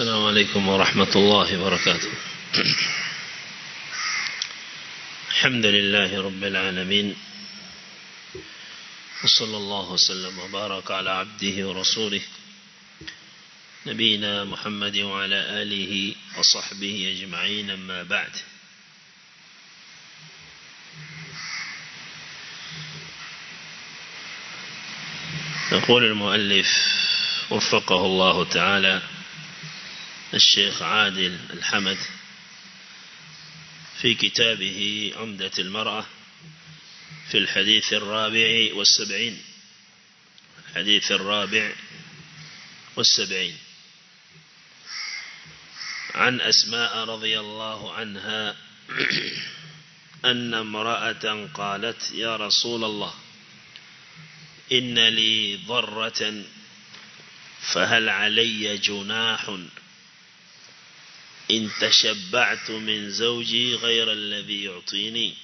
السلام عليكم ورحمة الله وبركاته. الحمد لله رب العالمين. وصلى الله وسلم وبارك على عبده ورسوله نبينا محمد وعلى آله وصحبه أجمعين أما بعد. يقول المؤلف وفقه الله تعالى الشيخ عادل الحمد في كتابه عمدة المرأة في الحديث الرابع والسبعين الحديث الرابع والسبعين. عن أسماء رضي الله عنها أن امرأة قالت يا رسول الله إن لي ضرة فهل علي جناح إن تشبعت من زوجي غير الذي يعطيني.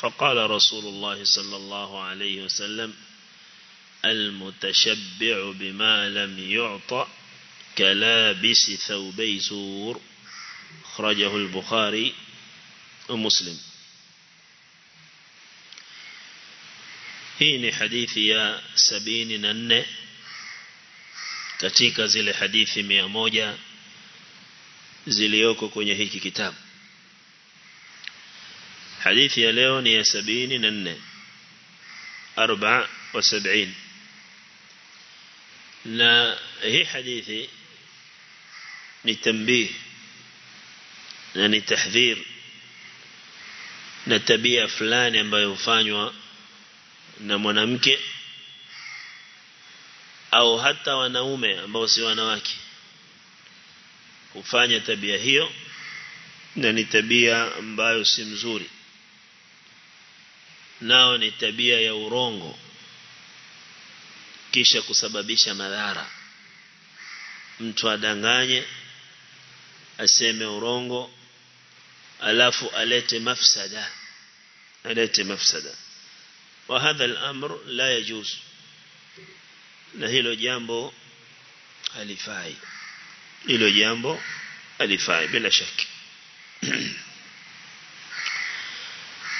فقال رسول الله صلى الله عليه وسلم المتشبع بما لم يعطى كلابس ثوبي زور. خرجه البخاري ومسلم. hii sabini na nne katika zile hadithi mia moja zilioko kwenye hiki kitabu. Hadithi ya leo ni ya sabini na nne. Arba wa sabini. Na hii hadithi ni tambih na ni tahdhir na tabia fulani ambayo hufanywa na mwanamke au hata wanaume ambao si wanawake hufanya tabia hiyo na ni tabia ambayo si mzuri. Nao ni tabia ya urongo kisha kusababisha madhara. Mtu adanganye aseme urongo alafu alete mafsada alete mafsada. Wa hadha al-amr la yajuz na hilo jambo halifai. إلى jambo alifanya بلا شك.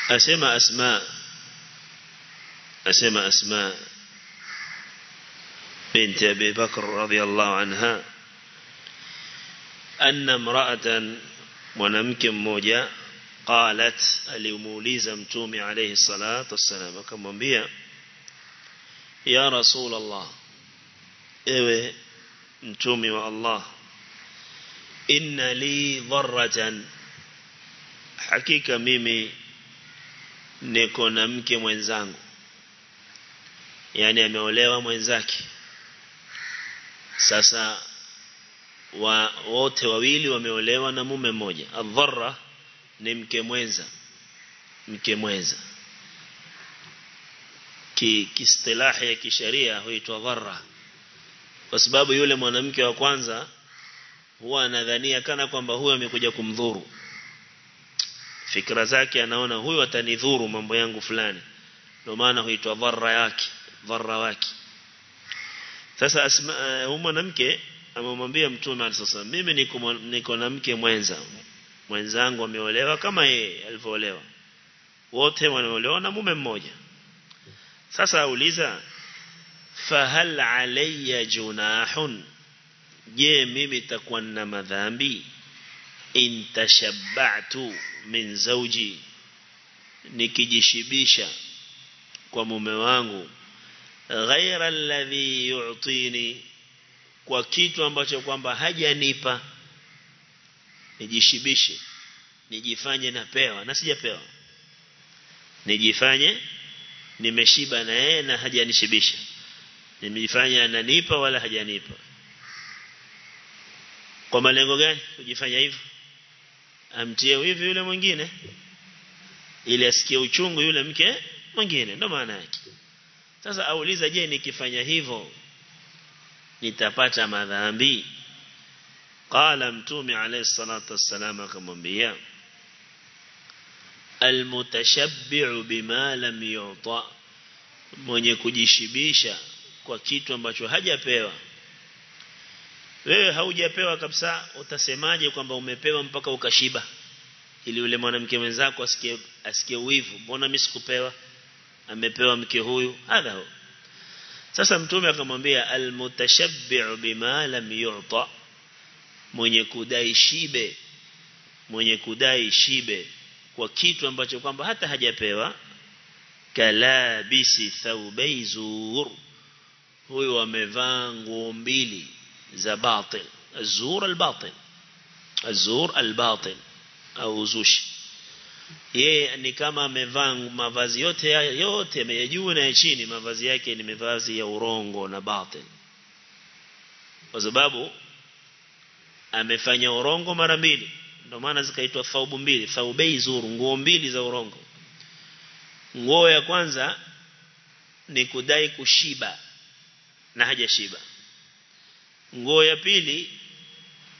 asema أسماء asema أسماء. بنت أبي بكر رضي الله عنها. أن امرأة ونمك موجا قالت لموليز متومي عليه الصلاة والسلام. كم بيا يا رسول الله. إيوه متومي وألله. Inna li dharratan hakika mimi niko na mke mwenzangu. Yani ameolewa mwenzake. Sasa wa wote wawili wameolewa na mume mmoja. Adharra ni mke mwenza. Mke mwenza. Ki kistilahi ya kisheria huitwa dharra. Kwa sababu yule mwanamke wa kwanza huwa anadhania kana kwamba huyo amekuja kumdhuru. Fikra zake anaona huyo atanidhuru mambo yangu fulani. Ndio maana huitwa dharra yake dharra wake. Sasa asma huyo mwanamke amemwambia mtume sasa mimi niko niko na mke mwenza. Mwenzangu ameolewa kama yeye alivyoolewa. Wote wanaolewa na mume mmoja. Sasa auliza fahal alayya junahun je mimi takuwa na madhambi? In tashabba'tu min zawji nikijishibisha kwa mume wangu. Ghaira alladhi yu'tini kwa kitu ambacho kwamba hajanipa nijishibishe nijifanye napewa na sijapewa. Nijifanye nimeshiba na yeye na hajanishibisha. Nimejifanya ananipa wala hajanipa kwa malengo gani kujifanya hivyo? Amtie hivi yule mwingine ili asikie uchungu yule mke mwingine. Ndo maana yake. Sasa auliza je nikifanya hivyo nitapata madhambi? Qala mtume alayhi salatu wassalam akamwambia almutashabbi'u bima lam yuta. Mwenye kujishibisha kwa kitu ambacho hajapewa wewe haujapewa kabisa utasemaje kwamba umepewa mpaka ukashiba? Ili yule mwanamke mwenzako asikie asikie wivu mbona mimi sikupewa? Amepewa mke huyu. Hadha sasa mtume akamwambia almutashabbi'u bima lam yu'ta. Mwenye kudai shibe mwenye kudai shibe kwa kitu ambacho kwamba hata hajapewa kalabisi thawbai zur. Huyu amevaa nguo mbili za batil. Azur albatil. Azur albatil. Au uzushi yeye ni kama amevaa mavazi yote yote ya na chini mavazi yake ni mavazi ya urongo na batil. Kwa sababu amefanya urongo mara mbili. Ndio maana zikaitwa thaubu mbili. Thaubei zuru nguo mbili za urongo. Nguo ya kwanza ni kudai kushiba na hajashiba nguo ya pili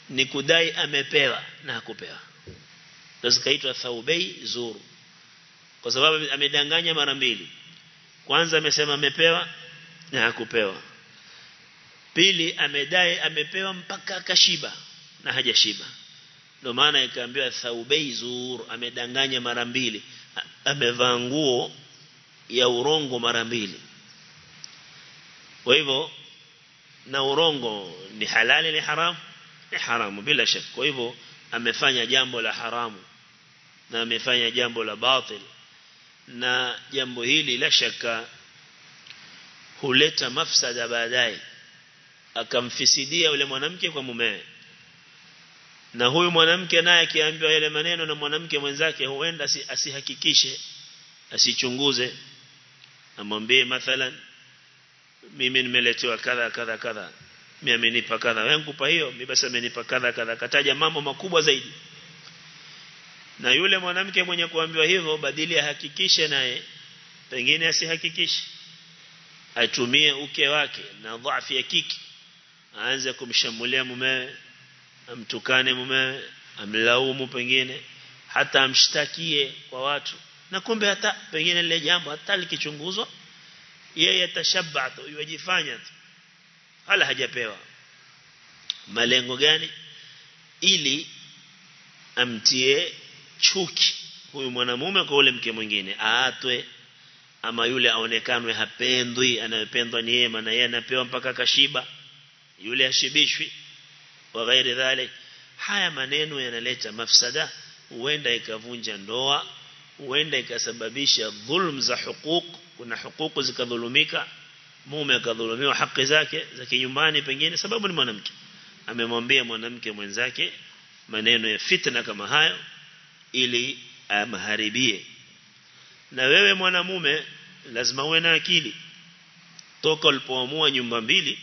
ni kudai amepewa na hakupewa. Ndio zikaitwa thaubei zuru. Kwa sababu amedanganya mara mbili. Kwanza amesema amepewa na hakupewa. Pili amedai amepewa mpaka akashiba na hajashiba. Ndio maana ikaambiwa thaubei zuru. Amedanganya mara mbili. Amevaa nguo ya urongo mara mbili. Kwa hivyo na urongo ni halali ni haramu ni haramu bila shaka. Kwa hivyo amefanya jambo la haramu na amefanya jambo la batil. Na jambo hili la shaka huleta mafsada baadaye. Akamfisidia yule mwanamke kwa mumewe. Na huyu mwanamke naye akiambiwa yale maneno na mwanamke mwenzake huenda asihakikishe asichunguze. Amwambie mathalan mimi nimeletewa kadha kadha kadha. Mimi amenipa kadha. Wewe nikupa hiyo? Mimi basi amenipa kadha kadha. Kataja mambo makubwa zaidi. Na yule mwanamke mwenye kuambiwa hivyo badili ahakikishe naye. Pengine asihakikishe. Atumie uke wake na dhaifu ya kiki. Aanze kumshambulia mumewe amtukane mumewe amlaumu pengine. Hata amshtakie kwa watu. Na kumbe hata pengine lile jambo hata likichunguzwa yeye atashabba tu yajifanya tu. Hala hajapewa. Malengo gani? Ili amtie chuki huyu mwanamume kwa ule mke mwingine. Aatwe ama yule aonekanwe hapendwi anayependwa ni yeye maana yeye anapewa mpaka kashiba. Yule ashibishwi wa ghairi dhalik. Haya maneno yanaleta mafsada huenda ikavunja ndoa huenda ikasababisha dhulm za hukuk kuna hukuku zikadhulumika mume akadhulumiwa haki zake za kinyumbani pengine sababu ni mwanamke. Amemwambia mwanamke mwenzake maneno ya fitna kama hayo ili amharibie. Na wewe mwanamume lazima uwe na akili. Toka ulipoamua nyumba mbili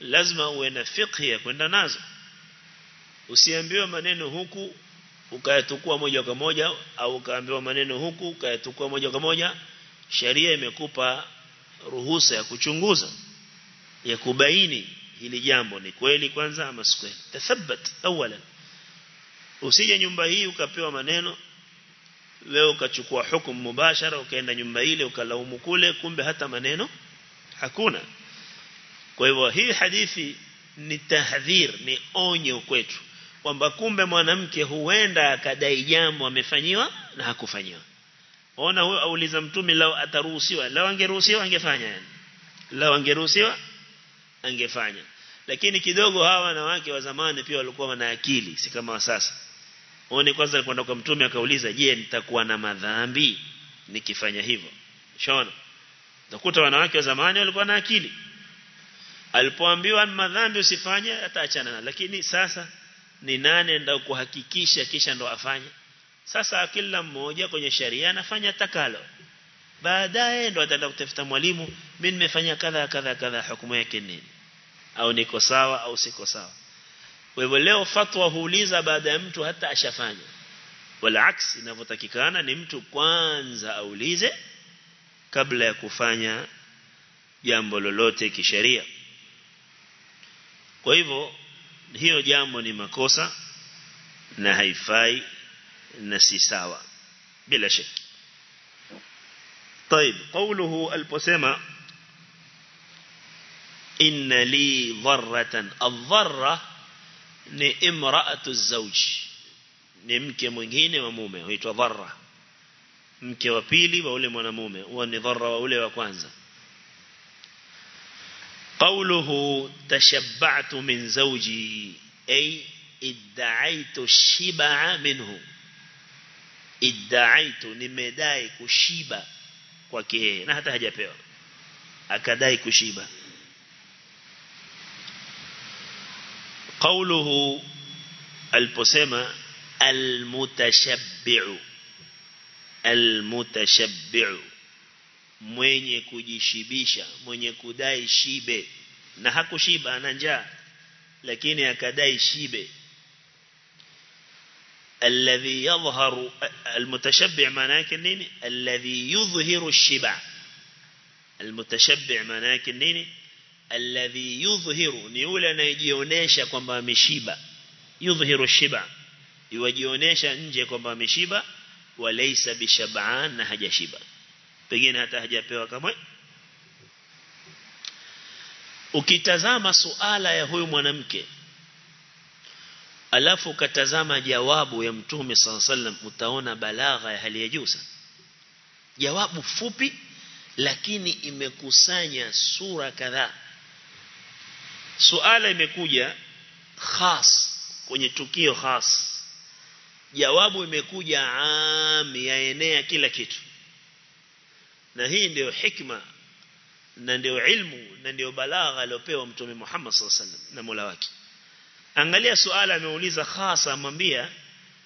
lazima uwe na fiqh ya kwenda nazo. Usiambiwe maneno huku ukayatukua moja kwa moja au ukaambiwa maneno huku ukayatukua moja kwa moja sheria imekupa ruhusa ya kuchunguza ya kubaini hili jambo ni kweli kwanza ama si kweli. Tathabbat awalan. Usije nyumba hii ukapewa maneno leo ukachukua hukumu mubashara ukaenda nyumba ile ukalaumu kule kumbe hata maneno hakuna. Kwa hivyo hii hadithi ni tahdhir ni onyo kwetu kwamba kumbe mwanamke huenda akadai jambo amefanyiwa na hakufanyiwa. Ona huyo auliza mtume lao ataruhusiwa? Lao angeruhusiwa angefanya yani. Lao angeruhusiwa angefanya. Lakini kidogo hawa wanawake wa zamani pia walikuwa wana akili si kama wa sasa. Oni kwanza alikwenda kwa mtume akauliza je nitakuwa na madhambi nikifanya hivyo? Shona utakuta wanawake wa zamani walikuwa na akili. Alipoambiwa madhambi usifanye ataachana na lakini sasa ni nane ndio kuhakikisha kisha ndo afanye? Sasa kila mmoja kwenye sharia anafanya takalo. Baadaye ndo ataenda kutafuta mwalimu mimi nimefanya kadha kadha kadha hukumu yake nini? Au niko sawa au siko sawa? Wewe leo fatwa huuliza baada ya mtu hata ashafanya. Wala aksi inavyotakikana ni mtu kwanza aulize kabla ya kufanya jambo lolote kisheria. Kwa hivyo hiyo jambo ni makosa na haifai na si sawa bila shaka طيب قوله البسمة inna li dharratan adh-dharra ni imra'atu az-zawj ni mke mwingine wa mume huitwa dharra mke wa pili wa ule mwanamume huwa ni dharra wa ule wa kwanza قوله تشبعت من زوجي أي ادعيت الشبع منه. ادعيت kwake yeye. Na hata hajapewa. Akadai kushiba. قوله البسمة المتشبع المتشبع mwenye kujishibisha mwenye kudai shibe. Na hakushiba ana njaa lakini akadai shibe. Alladhi yadhharu almutashabbi' maana yake nini? Alladhi yudhhiru ash-shiba almutashabbi' maana yake nini? Alladhi yudhhiru ni yule anayejionyesha kwamba ameshiba. Yudhhiru ash-shiba yuwajionyesha nje kwamba ameshiba walaysa bishab'an na hajashiba pengine hata hajapewa kamwe. Ukitazama suala ya huyu mwanamke alafu ukatazama jawabu ya mtume sallam utaona balagha ya hali ya juu sana. Jawabu fupi lakini imekusanya sura kadhaa. Suala imekuja khas kwenye tukio khas. Jawabu imekuja am yaenea kila kitu na hii ndio hikma na ndio ilmu na ndio balagha aliyopewa mtume Muhammad sallallahu alaihi wasallam na Mola wake. Angalia suala ameuliza hasa amwambia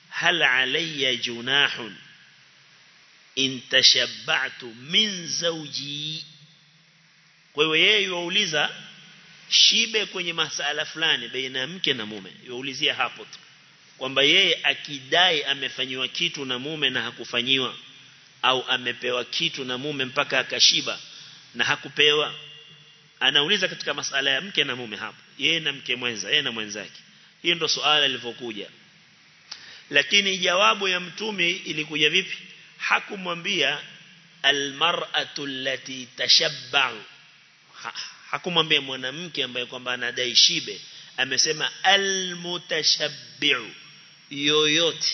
hal alayya junahun in tashabba'tu min zawji? Kwa hiyo yeye yuuliza shibe kwenye masala fulani baina ya mke na mume. Yuulizia hapo tu kwamba yeye akidai amefanyiwa kitu na mume na hakufanyiwa au amepewa kitu na mume mpaka akashiba na hakupewa? Anauliza katika masala ya mke na mume hapo yeye na mke mwenza yeye na mwenzake. Hiyo ndo swala lilivyokuja. Lakini jawabu ya mtume ilikuja vipi? Hakumwambia almar'atu allati tashabba ha, hakumwambia mwanamke ambaye kwamba anadai shibe. Amesema almutashabbi'u yoyote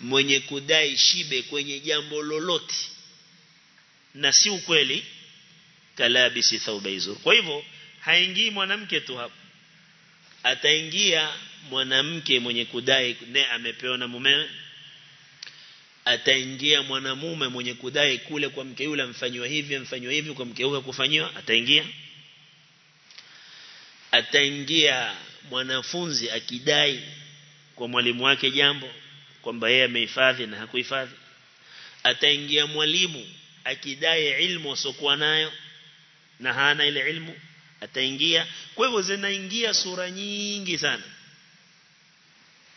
mwenye kudai shibe kwenye jambo lolote. Na si ukweli kalabisi thawbaizur kwa hivyo haingii mwanamke tu hapo. Ataingia mwanamke mwenye kudai ne amepewa na mumewe ataingia mwanamume mwenye kudai kule kwa mke yule amfanywa hivi amfanywa hivi kwa mke huyo kufanywa ataingia. Ataingia mwanafunzi akidai kwa mwalimu wake jambo kwamba yeye amehifadhi na hakuhifadhi. Ataingia mwalimu akidai ilmu asokuwa nayo na hana ile ilmu ataingia. Kwa hivyo zinaingia sura nyingi sana.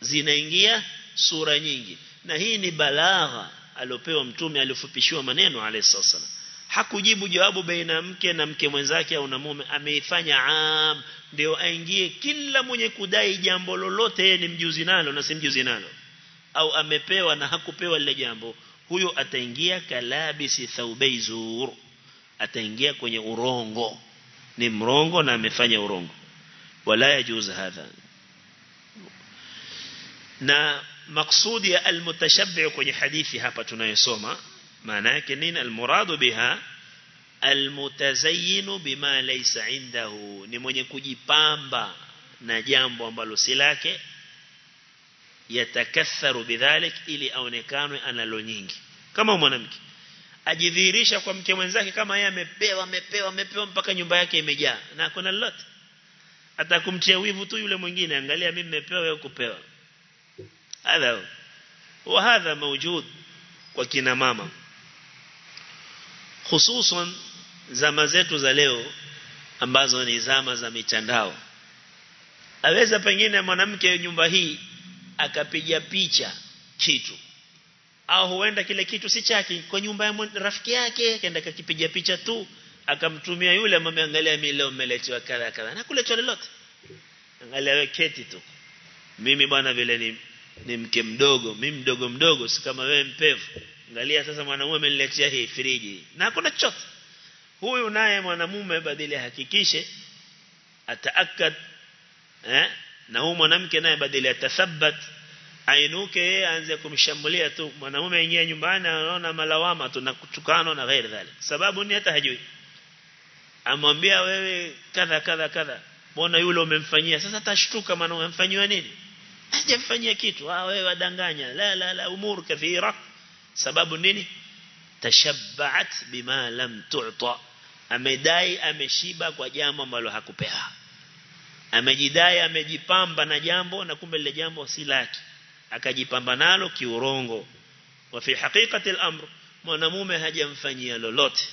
Zinaingia sura nyingi. Na hii ni balagha aliopewa mtume aliofupishiwa maneno alayhi wasallam hakujibu jawabu baina mke na mke mwenzake au na mume. Ameifanya am ndio aingie kila mwenye kudai jambo lolote yeye ni mjuzi nalo na si mjuzi nalo au amepewa na hakupewa lile jambo huyo ataingia kalabisi thaubei thaubaizur ataingia kwenye urongo. Ni mrongo na amefanya urongo. Wala yajuzu hadha. Na maksudi ya almutashabbi kwenye hadithi hapa tunayosoma maana yake nini? Almuradu biha almutazayyinu bima laysa indahu. Ni mwenye kujipamba na jambo ambalo si lake yatakatharu bidhalik ili aonekanwe analo nyingi. Kama mwanamke ajidhihirisha kwa mke mwenzake kama yeye amepewa amepewa amepewa mpaka nyumba yake imejaa na kuna lolote. Atakumtia wivu tu yule mwingine angalia mimi nimepewa wewe kupewa hadha wa hadha mawjud kwa kina mama. Hususan zama zetu za leo ambazo ni zama za mitandao. Aweza pengine mwanamke nyumba hii akapiga picha kitu. Au huenda kile kitu si chake kwa nyumba ya rafiki yake kaenda kakipiga picha tu akamtumia yule ambaye angalia mimi leo nimeletewa kadha kadha. Na kuletwa lolote angalia wewe keti tu. Mimi bwana vile ni ni mke mdogo mimi mdogo mdogo si kama wewe mpevu. Angalia sasa mwanamume ameniletea hii friji. Na hakuna chochote. Huyu naye mwanamume badili hakikishe ataakad eh na huyu mwanamke naye badala atathabbat ainuke yeye aanze kumshambulia tu. Mwanamume aingia nyumbani anaona malawama tu na kutukano na ghairi dhalik. Sababu ni hata hajui. Amwambia wewe kadha kadha kadha. Mbona yule umemfanyia? Sasa tashtuka maana umemfanyia nini? Hajamfanyia kitu. Ah wewe wadanganya. La la la umur kathira. Sababu nini? Tashabbat bima lam tu'ta. Amedai ameshiba kwa jambo ambalo hakupewa amejidai amejipamba na jambo na kumbe lile jambo si lake. Akajipamba nalo kiurongo. Wa fi haqiqati al-amr mwanamume hajamfanyia lolote.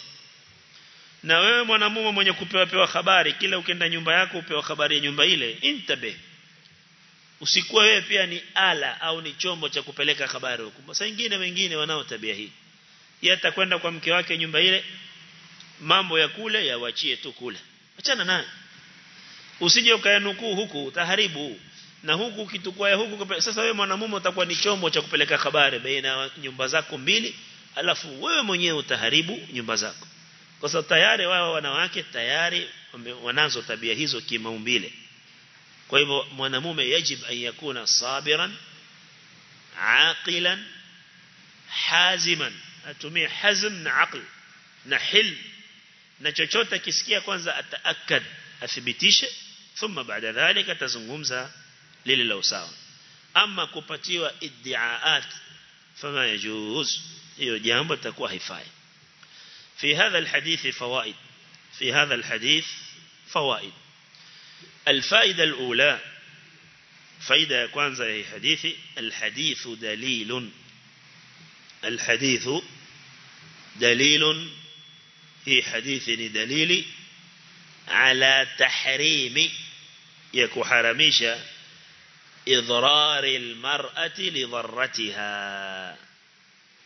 Na wewe mwanamume mwenye kupewa pewa habari kila ukienda nyumba yako upewa habari ya nyumba ile intabe. Usikuwa wewe pia ni ala au ni chombo cha kupeleka habari huko sasa wengine wengine wanao tabia hii. Yeye atakwenda kwa mke wake nyumba ile mambo ya kule yawachie tu kule. Achana naye usije ukayanukuu huku utaharibu. Na huku ukitukua huku sasa wewe mwanamume utakuwa ni chombo cha kupeleka habari baina nyumba zako mbili alafu wewe mwenyewe utaharibu nyumba zako. Kwa sababu tayari wao wanawake tayari wanazo tabia hizo kimaumbile. Kwa hivyo mwanamume yajib an yakuna sabiran aqilan haziman. Atumie hazm na aql na hil na chochote akisikia kwanza ataakad athibitishe baada dhalika atazungumza lile la usawa ama kupatiwa iddiaat fama yajuz hiyo jambo في هذا الحديث فوائد في هذا الحديث فوائد. الفائدة الأولى فائدة كwanza هي حديثي الحديث دليل. الحديث دليل هي حديث دليل على تحريم ya kuharamisha idrari almar'ati lidharratiha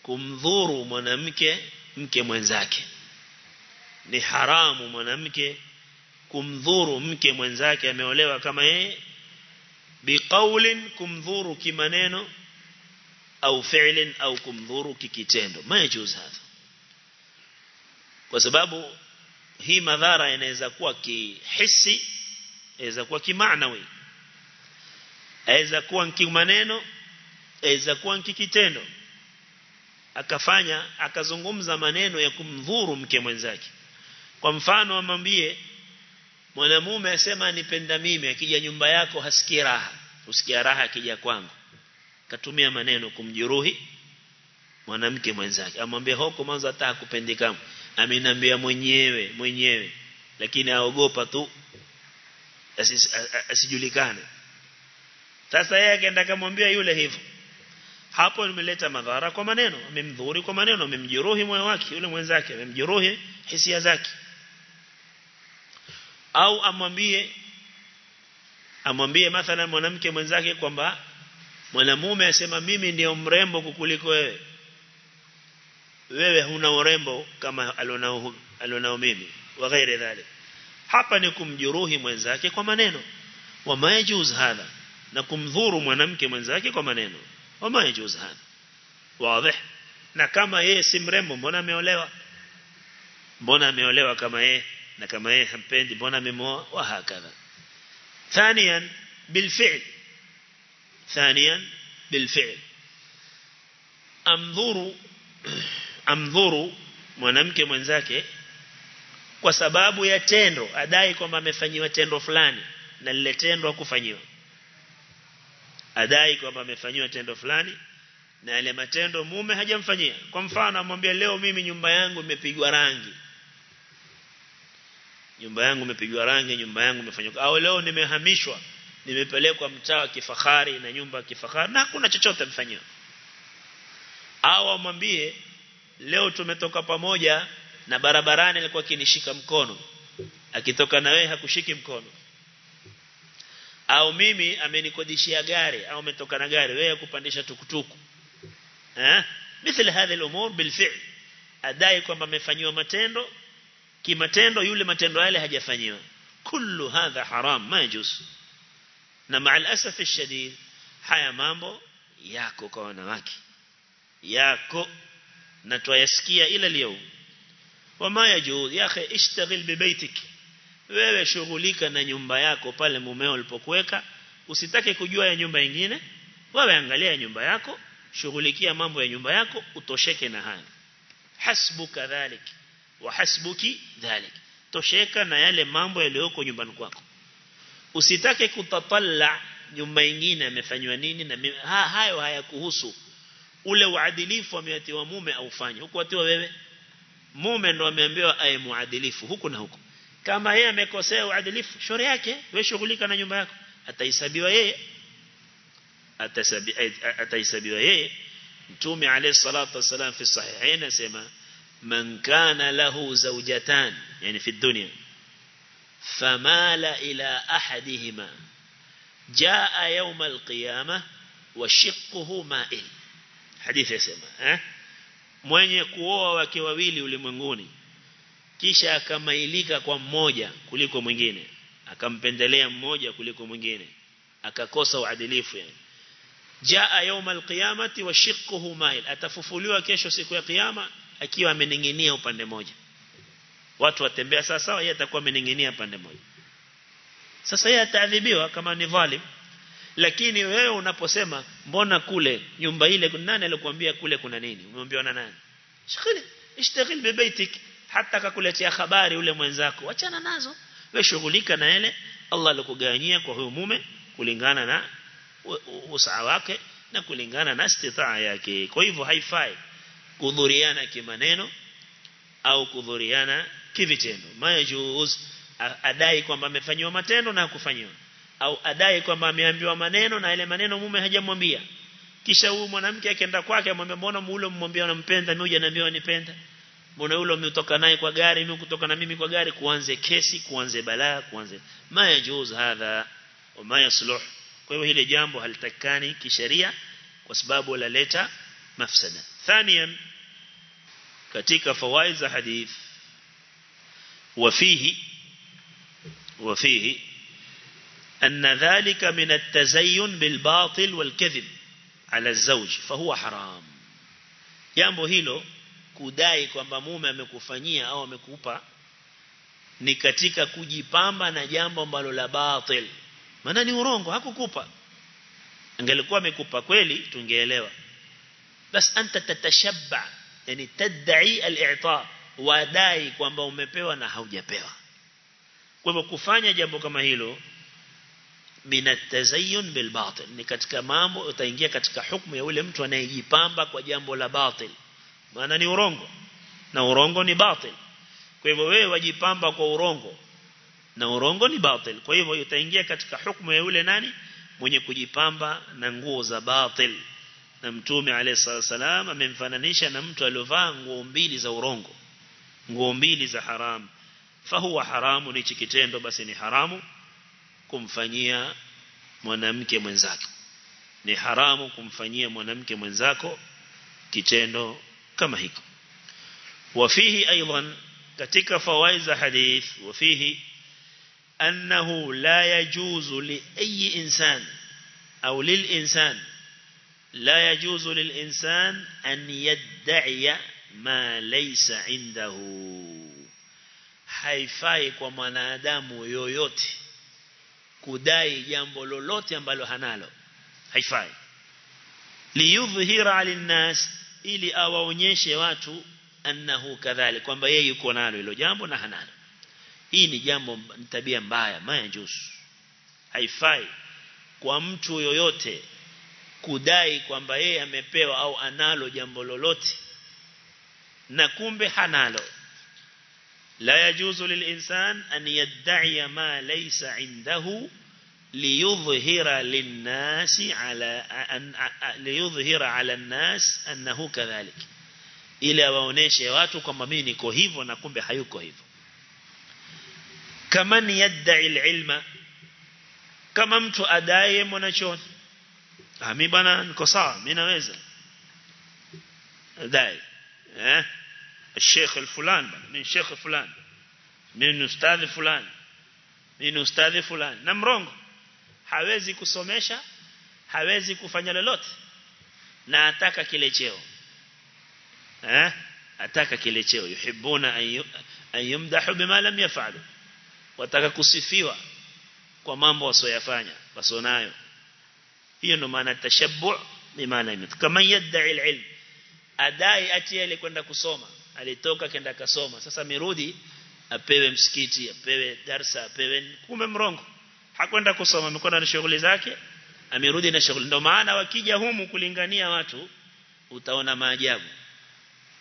kumdhuru mwanamke mke mwenzake. Ni haramu mwanamke kumdhuru mke mwenzake ameolewa kama yeye. Biqaulin kumdhuru kimaneno au fi'lin au kumdhuru kikitendo. Majuz hadha. Kwa sababu hii madhara inaweza kuwa kihisi inaweza kuwa kimaanawi. Aweza kuwa kimaneno aweza kuwa kikitendo akafanya akazungumza maneno ya kumdhuru mke mwenzake. Kwa mfano amwambie mwanamume asema nipenda mimi akija nyumba yako hasikii raha. Usikia raha akija kwangu. Katumia maneno kumjuruhi mwanamke mwenzake. Amwambie hoko mwanzo hata hakupendeka ameniambia mwenyewe mwenyewe. Lakini aogopa tu asijulikane. Sasa yeye akaenda kumwambia yule hivyo hapo nimeleta madhara kwa maneno amemdhuri kwa maneno amemjeruhi moyo wake yule mwenzake amemjeruhi hisia zake. Au amwambie amwambie mathalan mwanamke mwenzake kwamba mwanamume asema mimi ndio mrembo kukuliko wewe. Wewe huna urembo kama alionao alionao mimi wa ghairi dhalik hapa ni kumjeruhi mwenzake kwa maneno wa majuz hadha na kumdhuru mwanamke mwenzake kwa maneno wama yajuz hada wazi na kama yeye si mrembo mbona ameolewa mbona ameolewa kama yeye na kama yeye hampendi mbona amemoa wa hakadha ثانيا بالفعل ثانيا بالفعل amdhuru amdhuru mwanamke mwenzake kwa sababu ya tendo adai kwamba amefanyiwa tendo fulani na lile tendo hakufanyiwa. Adai kwamba amefanyiwa tendo fulani na yale matendo mume hajamfanyia. Kwa mfano amwambia leo mimi nyumba yangu imepigwa rangi. Nyumba yangu imepigwa rangi nyumba yangu imefanywa. Au leo nimehamishwa nimepelekwa mtaa wa kifahari na nyumba ya kifahari na hakuna chochote mfanyiwa au amwambie leo tumetoka pamoja na barabarani alikuwa akinishika mkono. Akitoka na wewe hakushiki mkono. Au mimi amenikodishia gari au umetoka na gari wewe kupandisha tukutuku. Eh? Mithili hadhi al-umur bil-fi'l. Adai kwamba amefanywa matendo kimatendo yule matendo yale hajafanyiwa. Kullu hadha haram majus na ma'al asaf shadid haya mambo yako kwa wanawake. Yako. Na twayasikia ila leo wama yajuz ya akhi ishtagil bi baitik. Wewe shughulika na nyumba yako pale mumeo ulipokuweka. Usitake kujua ya nyumba nyingine wewe angalia nyumba yako. Shughulikia mambo ya nyumba yako. Utosheke na haya hasbuka dhalik. Wa hasbuki dhalik. Tosheka na yale mambo yaliyoko nyumbani kwako. Usitake kutatalla nyumba nyingine amefanywa nini na ha, hayo hayakuhusu. Ule uadilifu ameatiwa mume aufanye huko atiwa wewe mume ndo ameambiwa aye muadilifu huku na huku kama yeye amekosea uadilifu shauri yake wewe shughulika na nyumba yako atahesabiwa yeye atahesabiwa yeye mtume alayhi salatu wasalam fi sahihain asema man kana lahu zawjatan yani fi dunya famala ila ahadihima jaa yawm alqiyamah wa shiqquhu ma'il hadithi yasema eh mwenye kuoa wake wawili ulimwenguni kisha akamailika kwa mmoja kuliko mwingine akampendelea mmoja kuliko mwingine akakosa uadilifu yani. Jaa يوم القيامه shiqquhu ma'il atafufuliwa kesho siku ya kiyama akiwa ameninginia upande mmoja. Watu watembea sawa sawa yeye atakuwa ameninginia pande moja sasa yeye ataadhibiwa kama ni dhalim lakini wewe unaposema mbona kule nyumba ile nani alikwambia kule kuna nini? Umeambiwa na nani? Shughuli ishtaghil bi baitik. Hata kakuletea habari ule mwenzako. Achana nazo. Wewe shughulika na ile Allah alikugawanyia kwa huyo mume kulingana na usawa wake na kulingana na istitaa yake. Kwa hivyo haifai kudhuriana kimaneno au kudhuriana kivitendo. Majuz adai kwamba amefanywa matendo na hakufanywa au adai kwamba ameambiwa maneno na ile maneno mume hajamwambia. Kisha huyu mwanamke akienda kwake amwambia mbona mume ule mmwambia unampenda mimi hujaniambia unipenda mbona yule umetoka naye kwa gari mimi kutoka na mimi kwa gari kuanze kesi kuanze balaa kuanze maya juz hadha wa maya suluh kwa hiyo ile jambo halitakani kisheria kwa sababu laleta mafsada. Thaniyan katika fawaiza hadith wa fihi wa fihi أن ذلك من التزين بالباطل والكذب على الزوج فهو حرام jambo hilo kudai kwamba mume amekufanyia au amekupa ni katika kujipamba na jambo ambalo la batil maana ni urongo hakukupa angelikuwa amekupa kweli tungeelewa bas anta tatashabba yani tadai al-i'ta wadai kwamba umepewa na haujapewa kwa hivyo kufanya jambo kama hilo minatazayyun bil batil. Ni katika mambo utaingia katika hukumu ya ule mtu anayejipamba kwa jambo la batil. Maana ni urongo. Na urongo ni batil. Kwa hivyo wewe wajipamba kwa urongo. Na urongo ni batil. Kwa hivyo utaingia katika hukumu ya yule nani? Mwenye kujipamba na nguo za batil. Na mtume alayhi salam amemfananisha na mtu aliyovaa nguo mbili za urongo. Nguo mbili za haramu. Fahuwa haramu ni kitendo basi ni haramu kumfanyia mwanamke mwenzako ni haramu kumfanyia mwanamke mwenzako kitendo kama hiko. Wafihi aidan katika fawaiza hadith wafihi li ayi insan au lil insan la yajuzu lil insan an yad'i ma laysa indahu. Haifai kwa mwanadamu yoyote kudai jambo lolote ambalo hanalo. Haifai. Liyudhhira alinnas ili awaonyeshe watu annahu kadhalik kwamba yeye yuko nalo hilo jambo na hanalo. Hii ni jambo tabia mbaya maya njusu. Haifai kwa mtu yoyote kudai kwamba yeye amepewa au analo jambo lolote na kumbe hanalo لا يجوز للإنسان أن يدعي ما ليس عنده ليظهر للناس على أن ليظهر على الناس أنه كذلك. إلى وأنيش كما ميني كهيف ونقوم بحيو كهيف. كمن يدعي العلم؟ كمن تؤدي منشون؟ أمي بنا نكسر من وزن داي الشيخ الفلان من شيخ فلان من استاذ فلان من استاذ فلان na mrongo hawezi kusomesha hawezi kufanya lolote na ataka kile cheo eh ataka kile cheo yuhibuna an yumdahu bima lam yafalu wataka kusifiwa kwa mambo wasioyafanya wasonayo hiyo ndo maana tashabbu bimaana imit kama yadai ilm adai ati ile kwenda kusoma alitoka kenda kasoma sasa mirudi apewe msikiti apewe darsa apewe kumbe mrongo. Hakwenda kusoma amekwenda na shughuli zake amerudi na shughuli. Ndio maana wakija humu kulingania watu utaona maajabu.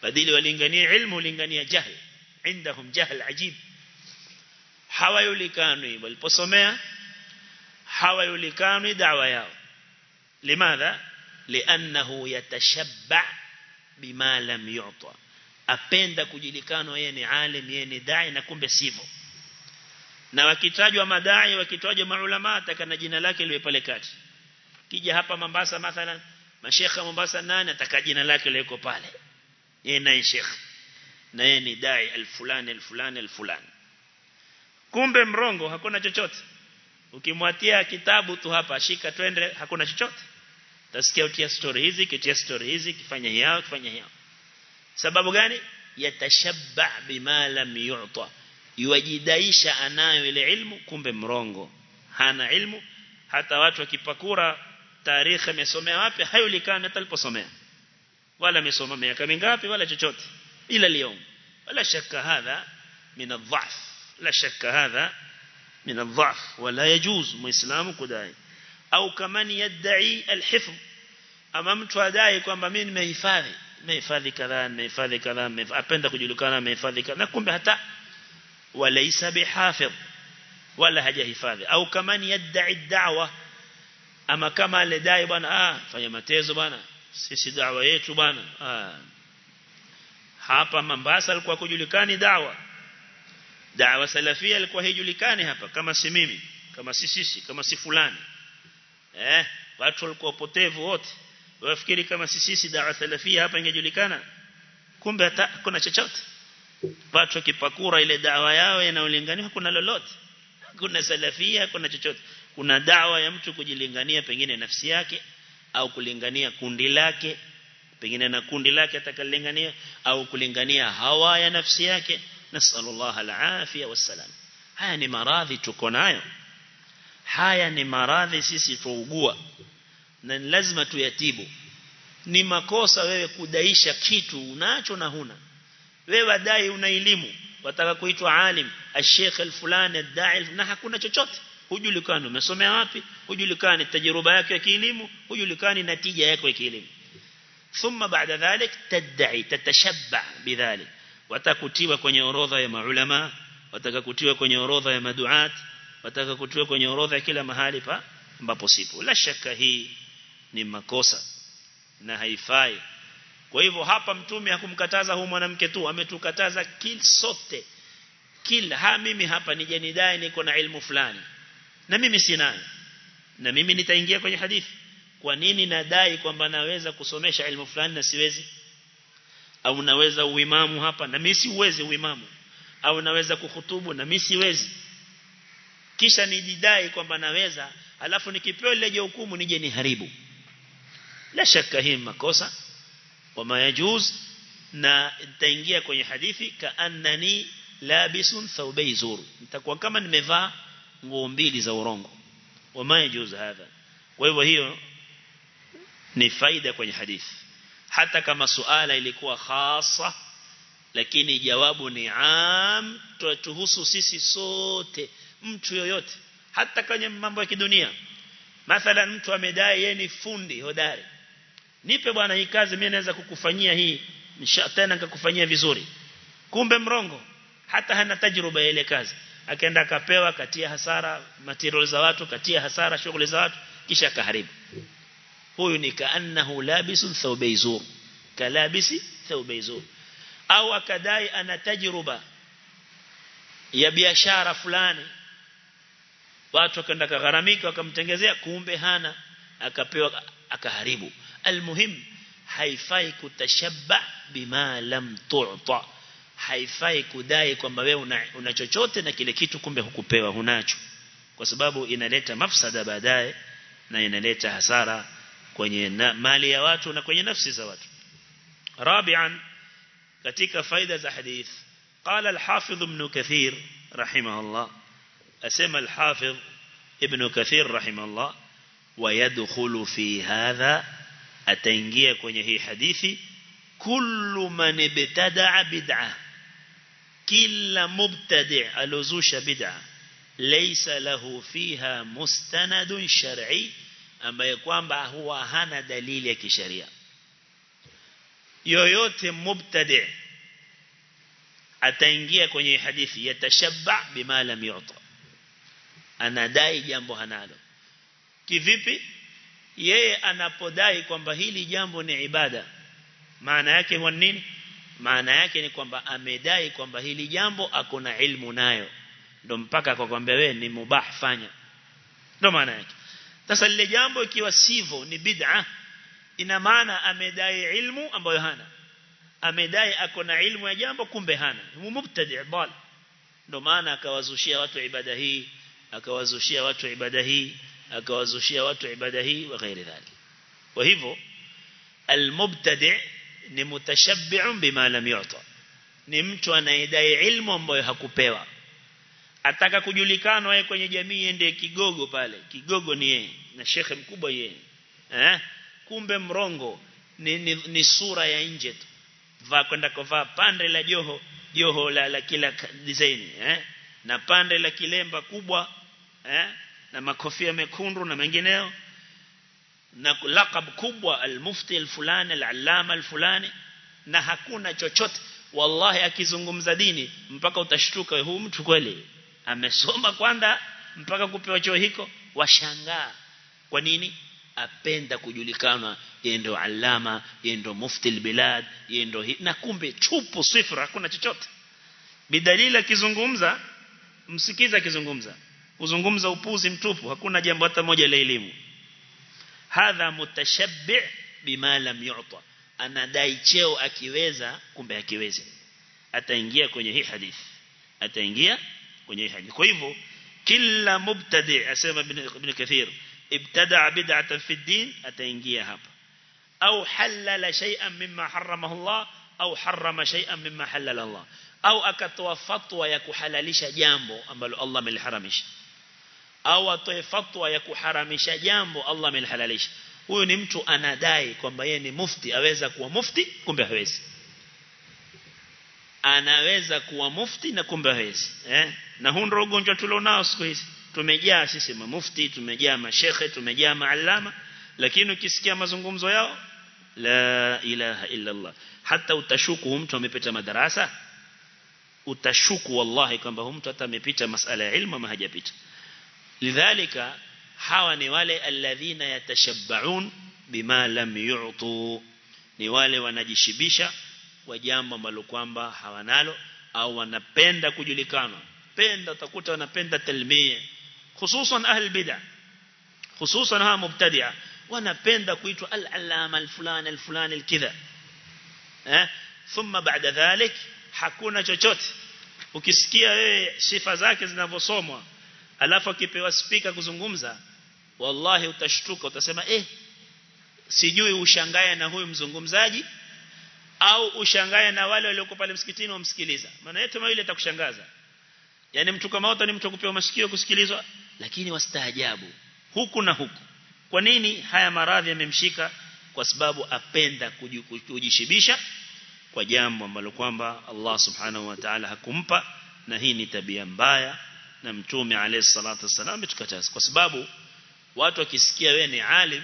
Badili walingania ilmu ulingania jahil indahum jahl ajib. Hawayulikanwi waliposomea hawayulikanwi dawa yao. Limadha? Liannahu yatashabba bima lam yu'ta apenda kujulikana yeye ni alim yeye ni dai na kumbe sivyo na wakitajwa madai wakitajwa maulama atakana jina lake liwe pale kati. Kija hapa Mombasa mathalan mashekha Mombasa nani ataka jina lake liko pale. Yeye naye shekhi na yeye ni dai alfulani alfulani alfulani kumbe mrongo hakuna chochote. Ukimwatia kitabu tu hapa shika twende hakuna chochote. Utasikia utia story hizi kitia story hizi kifanya hiyo kifanya hiyo sababu gani? Yatashabba bima lam yu'ta. Yuwajidaisha anayo ile ilmu kumbe mrongo. Hana ilmu hata watu wakipakura tarehe amesomea wapi hayulikani hata aliposomea. Wala amesoma miaka mingapi wala chochote. Ila leo wala shaka hadha min adh-dha'f. La shaka hadha min adh-dha'f. Wala yajuz muislamu kudai. Au kamani yadai al-hifz ama mtu adai kwamba mimi nimehifadhi nimehifadhi kadhaa mehifadhi kadhaa apenda kujulikana mehifadhi kadhaa. Na kumbe hata walaysa bihafidh wala hajahifadhi. Au kama ni yadai da'wa ama kama aledai bwana ah fanya matezo bwana. Sisi da'wa yetu bwana ah. Hapa Mombasa alikuwa kujulikani dawa. Dawa salafia alikuwa haijulikani hapa kama si mimi kama si sisi kama si fulani. Eh watu walikuwa potevu wote wafikiri kama sisi dawa salafia hapa ingejulikana? Kumbe hata kuna chochote. Watu wakipakura ile dawa yao inaolingania kuna lolote. Kuna salafia kuna chochote. Kuna dawa ya mtu kujilingania pengine nafsi yake au kulingania kundi lake pengine na kundi lake atakalingania au kulingania hawa ya nafsi yake. Nasallallahu alafia wassalam haya ni maradhi tuko nayo. Haya ni maradhi sisi tuugua na ni lazima tuyatibu. Ni makosa wewe kudaisha kitu unacho na huna. Wewe wadai una elimu. Wataka kuitwa alim ash-sheikh al-fulani na hakuna chochote. Hujulikani umesomea wapi hujulikani tajriba yako ya kielimu hujulikani natija yako ya kielimu. Thumma baada dhalik tad'i tatashabba bidhalik. Watakutiwa kwenye orodha ya maulama watakakutiwa kwenye orodha ya maduat watakakutiwa kwenye orodha ya kila mahali pa ambapo sipo. La shaka hii ni makosa na haifai. Kwa hivyo hapa mtume hakumkataza huyu mwanamke tu ametukataza kila sote. Kila ha mimi hapa ni janidai niko na ilmu fulani. Na mimi sinayo na mimi nitaingia kwenye hadithi. Kwa nini nadai kwamba naweza kusomesha ilmu fulani na siwezi? Au naweza uimamu hapa na mimi siwezi uimamu? Au naweza kuhutubu na mimi siwezi? Kisha nijidai kwamba naweza alafu nikipewa ile hukumu nije niharibu la shaka hii makosa. Wama yajuz. Na nitaingia kwenye hadithi kaannani labisun thawbay zuru nitakuwa kama nimevaa nguo mbili za urongo. Wama yajuz hadha. Kwa hivyo hiyo ni faida kwenye hadithi. Hata kama suala ilikuwa khasa lakini jawabu ni am tuhusu sisi sote mtu yoyote. Hata kwenye mambo ya kidunia. Mathalan mtu amedai yeye ni fundi hodari nipe bwana hii kazi mimi naweza kukufanyia hii. Tena nikakufanyia vizuri. Kumbe mrongo hata hana tajruba ile kazi. Akaenda akapewa katia hasara material za watu katia hasara shughuli za watu kisha kaharibu huyu ni kaannahu labisun thawbayzur kalabisi thawbayzur au akadai ana tajruba ya biashara fulani. Watu wakaenda kagharamika wakamtengezea kumbe hana. Akapewa akaharibu almuhim haifai kutashabba bima lam tu'ta haifai kudai kwamba wewe una, una chochote na kile kitu kumbe hukupewa hunacho kwa sababu inaleta mafsada baadaye na inaleta hasara kwenye na, mali ya watu na kwenye nafsi za watu rabian katika faida za hadith الحافظ ابن كثير رحمه الله asema al-Hafidh Ibn Kathir rahimahullah ويدخل في هذا ataingia kwenye hii hadithi kullu man ibtada'a bid'ah kila mubtadi' alozusha bid'ah laysa lahu fiha mustanadun shar'i ambaye kwamba huwa hana dalili ya kisheria yoyote mubtadi' ataingia kwenye hadithi yatashabba bima lam yu'ta anadai jambo hanalo. Kivipi yeye anapodai kwamba hili jambo ni ibada. Maana yake huwa nini? Maana yake ni kwamba amedai kwamba hili jambo akona ilmu nayo. Ndo mpaka akakwambia wewe ni mubah fanya. Ndo maana yake. Sasa lile jambo ikiwa sivyo ni bid'a ina maana amedai ilmu ambayo hana. Amedai akona ilmu ya jambo kumbe hana. Mubtadi' bal ndo maana akawazushia watu ibada hii akawazushia watu ibada hii akawazushia watu ibada hii wa ghairi dhalik. Kwa hivyo almubtadi' ni mutashabbi'un bima lam yu'ta. Ni mtu anayedai ilmu ambayo hakupewa. Ataka kujulikana yeye kwenye jamii ende kigogo pale. Kigogo ni yeye na shekhe mkubwa yeye. Eh? Kumbe mrongo ni, ni, ni sura ya nje tu. Vaa kwenda kuvaa pande la joho joho la, la kila design eh? Na pande la kilemba kubwa eh na makofia mekundu na mengineo na lakab kubwa almufti alfulani alallama alfulani na hakuna chochote. Wallahi akizungumza dini mpaka utashtuka huu mtu kweli amesoma kwanza mpaka kupewa cheo hiko? Washangaa. Kwa nini? Apenda kujulikana yeye ndo alama yeye ndo mufti albilad yeye ndo na kumbe chupu sifra hakuna chochote. Bidalili akizungumza msikiza akizungumza kuzungumza upuzi mtupu hakuna jambo hata moja la elimu. Hadha mutashabbi bima lam yu'ta anadai cheo akiweza kumbe akiwezi ataingia kwenye hii hadithi ataingia kwenye hii hadithi kwa hivyo kila mubtadi asema ibn kathir ibtada bid'atan fi din ataingia hapa. Au halala shay'an mimma haramahu Allah au harama shay'an mimma halala Allah. Au akatoa fatwa ya kuhalalisha jambo ambalo Allah ameliharamisha au atoe fatwa ya kuharamisha jambo Allah amelhalalisha. Huyo ni mtu anadai kwamba yeye ni mufti aweza kuwa mufti kumbe hawezi. Anaweza kuwa mufti na kumbe hawezi eh? Na huu ndio ugonjwa tulionao siku hizi. Tumejaa sisi mufti tumejaa mashehe tumejaa maalama lakini ukisikia mazungumzo yao la ilaha illa Allah hata utashuku mtu amepita madarasa utashuku wallahi kwamba huyu mtu hata amepita masala ya ilmu ama hajapita lidhalika hawa ni wale alladhina yatashabbaun bima lam yu'tu. Ni wale wanajishibisha kwa jambo ambalo kwamba hawanalo au wanapenda kujulikana. Penda utakuta wanapenda talmia hususan ahli bid'ah hususan hawa mubtadi'a. Wanapenda kuitwa al-allama al-fulan al-fulan al-kidha. Eh? Thumma ba'da dhalik hakuna chochote. Ukisikia wewe sifa zake zinavyosomwa alafu akipewa speaker kuzungumza wallahi utashtuka utasema eh sijui ushangae na huyu mzungumzaji au ushangaye na wale walioko pale msikitini wamsikiliza. Maana yetu mawili atakushangaza. Yani mtu kama wote ni mtu kupewa masikio kusikilizwa lakini wastaajabu huku na huku. Kwa nini haya maradhi yamemshika? Kwa sababu apenda kujishibisha kwa jambo ambalo kwamba Allah subhanahu wa ta'ala hakumpa na hii ni tabia mbaya na mtume alayhi salatu wasallam tukataza kwa sababu watu wakisikia wewe ni alim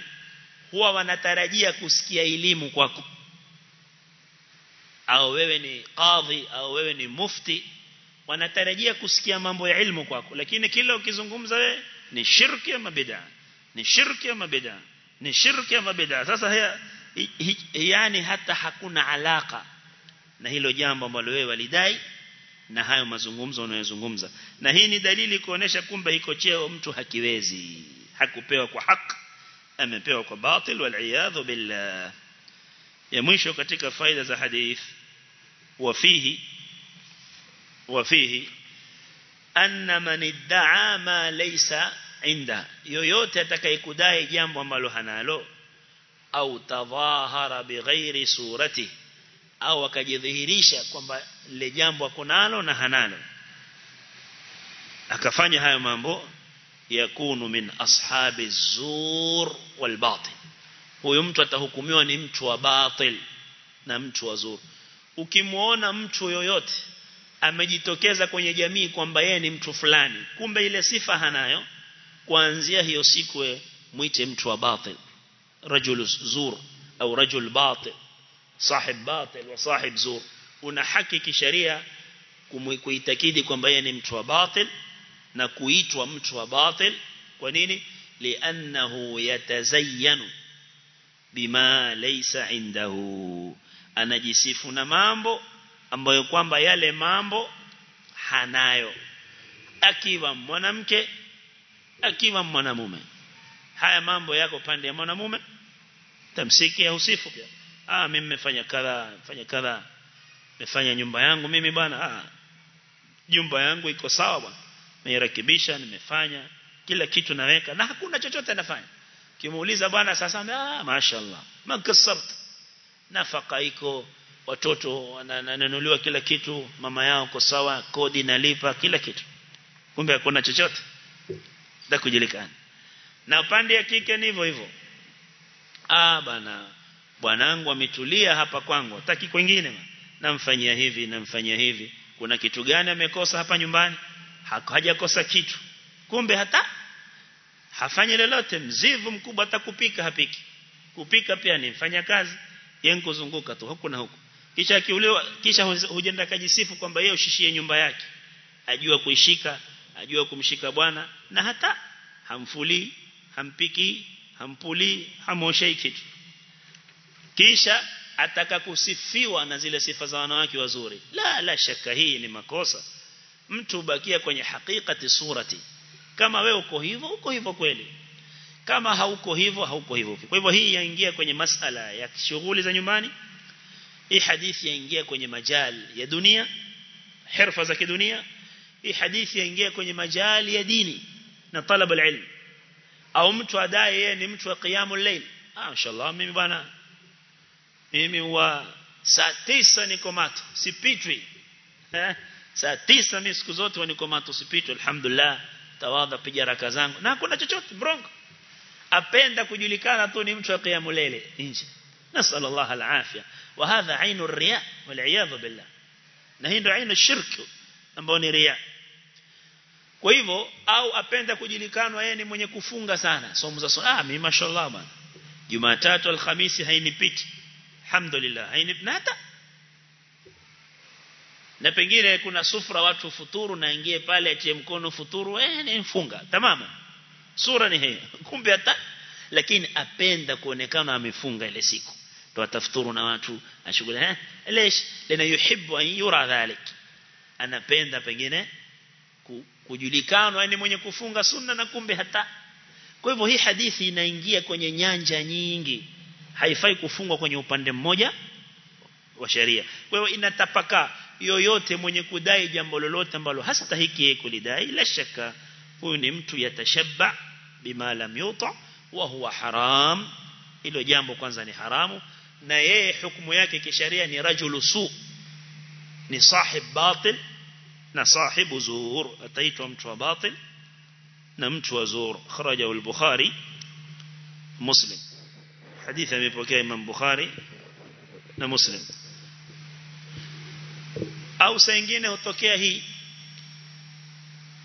huwa wanatarajia kusikia elimu kwako. Au wewe ni qadhi au wewe ni mufti wanatarajia kusikia mambo ya ilmu kwako. Lakini kila ukizungumza wewe ni shirki ya bid'a? Ni shirki ama bid'a? Ni shirki ya bid'a? Sasa haya yani hata hakuna alaka na hilo jambo ambalo wewe walidai na hayo mazungumzo unayozungumza. Na hii ni dalili kuonesha kumbe iko cheo mtu hakiwezi. Hakupewa kwa haki amepewa kwa batil wal billah. Ya mwisho katika faida za hadith wafihi wafihi anna man idda'a ma laysa inda yoyote atakayekudai jambo ambalo hanalo au tadhahara bighairi surati au akajidhihirisha kwamba lile jambo akonalo na hanalo. Akafanya hayo mambo yakunu min ashabi zur wal batil. Huyo mtu atahukumiwa ni mtu wa batil na mtu wa zur. Ukimuona mtu yoyote amejitokeza kwenye jamii kwamba yeye ni mtu fulani kumbe ile sifa hanayo kuanzia hiyo siku mwite mtu wa batil. Rajul zur au rajul batil sahib batil wa sahib zur. Una haki kisheria kuitakidi kwamba yeye ni mtu wa batil na kuitwa mtu wa batil. Kwa nini? Li'annahu yatazayyanu bima laysa indahu. Anajisifu na mambo ambayo kwamba yale mambo hanayo. Akiwa mwanamke akiwa mwanamume. Haya mambo yako pande ya mwanamume tamsiki ya usifu. pia ah mimi nimefanya kadha fanya kadha. Nimefanya nyumba yangu mimi bwana. Ah nyumba yangu iko sawa bwana. Nimerekebisha nimefanya kila kitu naweka na hakuna chochote nafanya. Kimuuliza bwana sasa ah mashaallah makasart nafaka iko watoto wananunuliwa kila kitu mama yao kwa sawa kodi nalipa kila kitu. Kumbe hakuna chochote. Ndio kujulikana. Na upande ya kike ni hivyo hivyo. Ah bana bwanangu ametulia hapa kwangu hataki kwingine namfanyia hivi namfanyia hivi. Kuna kitu gani amekosa hapa nyumbani? Hajakosa kitu. Kumbe hata hafanyi lolote. Mzivu mkubwa hata kupika hapiki. Kupika pia ni mfanya kazi. Yeye kuzunguka tu huku na huku. Kisha akiuliwa kisha hujenda kajisifu kwamba yeye ushishie nyumba yake. Ajua kuishika ajua kumshika bwana na hata hamfuli hampiki hampuli hamoshei kitu kisha atakakusifiwa na zile sifa za wanawake wazuri. La la shaka hii ni makosa. Mtu bakia kwenye hakikati surati. Kama we uko hivyo uko hivyo kweli. Kama hauko hivyo hauko hivyo. Kwa hivyo hii yaingia kwenye masala ya shughuli za nyumbani. Hii hadithi yaingia kwenye majali ya dunia herfa za kidunia. Hii hadithi yaingia kwenye majali ya dini na talab alilm. Au mtu adai yeye ni mtu wa qiyamul layl. Ah inshallah mimi bwana mimi wa saa tisa niko mato sipitwi saa tisa mimi siku zote niko mato sipitwi alhamdulillah tawadha piga raka zangu na hakuna chochote bronco apenda kujulikana tu ni mtu wa qiyamul layl nje نسأل الله العافية وهذا عين الرياء والعياذ بالله na hii ndio aina shirki ambayo ni ria kwa hivyo au apenda kujulikanwa yeye ni mwenye kufunga sana somo za ah mimi mashallah bwana Jumatatu alhamisi hainipiti alhamdulillah. Hainipiti hata na pengine kuna sufra watu futuru na ingie pale achie mkono futuru eh ni mfunga. Tamama. Sura ni hii kumbe hata lakini apenda kuonekana amefunga ile siku. Ndo atafuturu na watu ashughuli eh lesh lina yuhibbu an yura dhalik. Anapenda pengine kujulikana yani mwenye kufunga sunna na kumbe hata. Kwa hivyo hii hadithi inaingia kwenye nyanja nyingi haifai kufungwa kwenye upande mmoja wa sheria. Kwa hiyo inatapaka yoyote mwenye kudai jambo lolote ambalo hastahiki kulidai la shaka huyu ni mtu yatashabba bima lam yuta wa huwa haram. Hilo jambo kwanza ni haramu na yeye hukumu yake kisheria ni rajulu su ni sahib batil na sahibu zuhur. Ataitwa mtu wa batil na mtu wa zuhur. Kharaja al-bukhari muslim hadithi amepokea imam bukhari na muslim. Au saa nyingine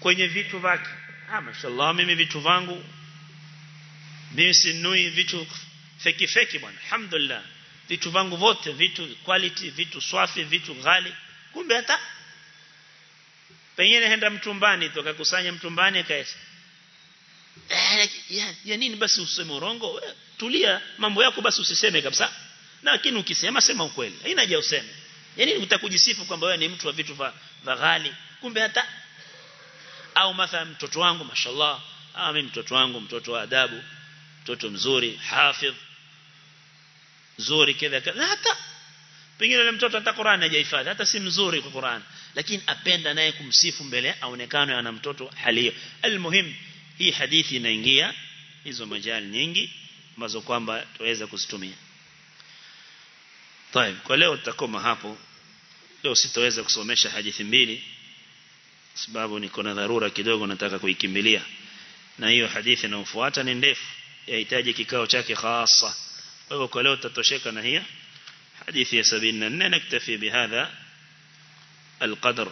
kwenye vitu vyake ah mashallah mimi vitu vangu mimi sinui vitu feki feki bwana. Alhamdulillah vitu vangu vote vitu quality vitu swafi vitu ghali. Kumbe hata pengine henda mtumbani toka kusanya mtumbani eh, ya, ya nini basi useme urongo tulia mambo yako basi usiseme kabisa. Lakini ukisema sema ukweli. Haina haja useme. Yani utakujisifu kwamba wewe ni mtu wa vitu vya ghali. Kumbe hata au mathalan mtoto wangu mashallah. Ah mimi mtoto wangu mtoto wa adabu mtoto mzuri hafidh zuri kadha kadha hata pengine yule mtoto hata Qur'an hajahifadhi hata si mzuri kwa Qur'an lakini apenda naye kumsifu mbele aonekane ana mtoto halio almuhim hii hadithi inaingia hizo majali nyingi ambazo kwamba tuweza kuzitumia طيب kwa leo tutakoma hapo leo sitaweza kusomesha hadithi mbili sababu niko na dharura kidogo nataka kuikimbilia na hiyo hadithi inayofuata ni ndefu yahitaji kikao chake khasa kwa hivyo kwa leo tatosheka na hiyo hadithi ya 74 naktafi bihadha القدر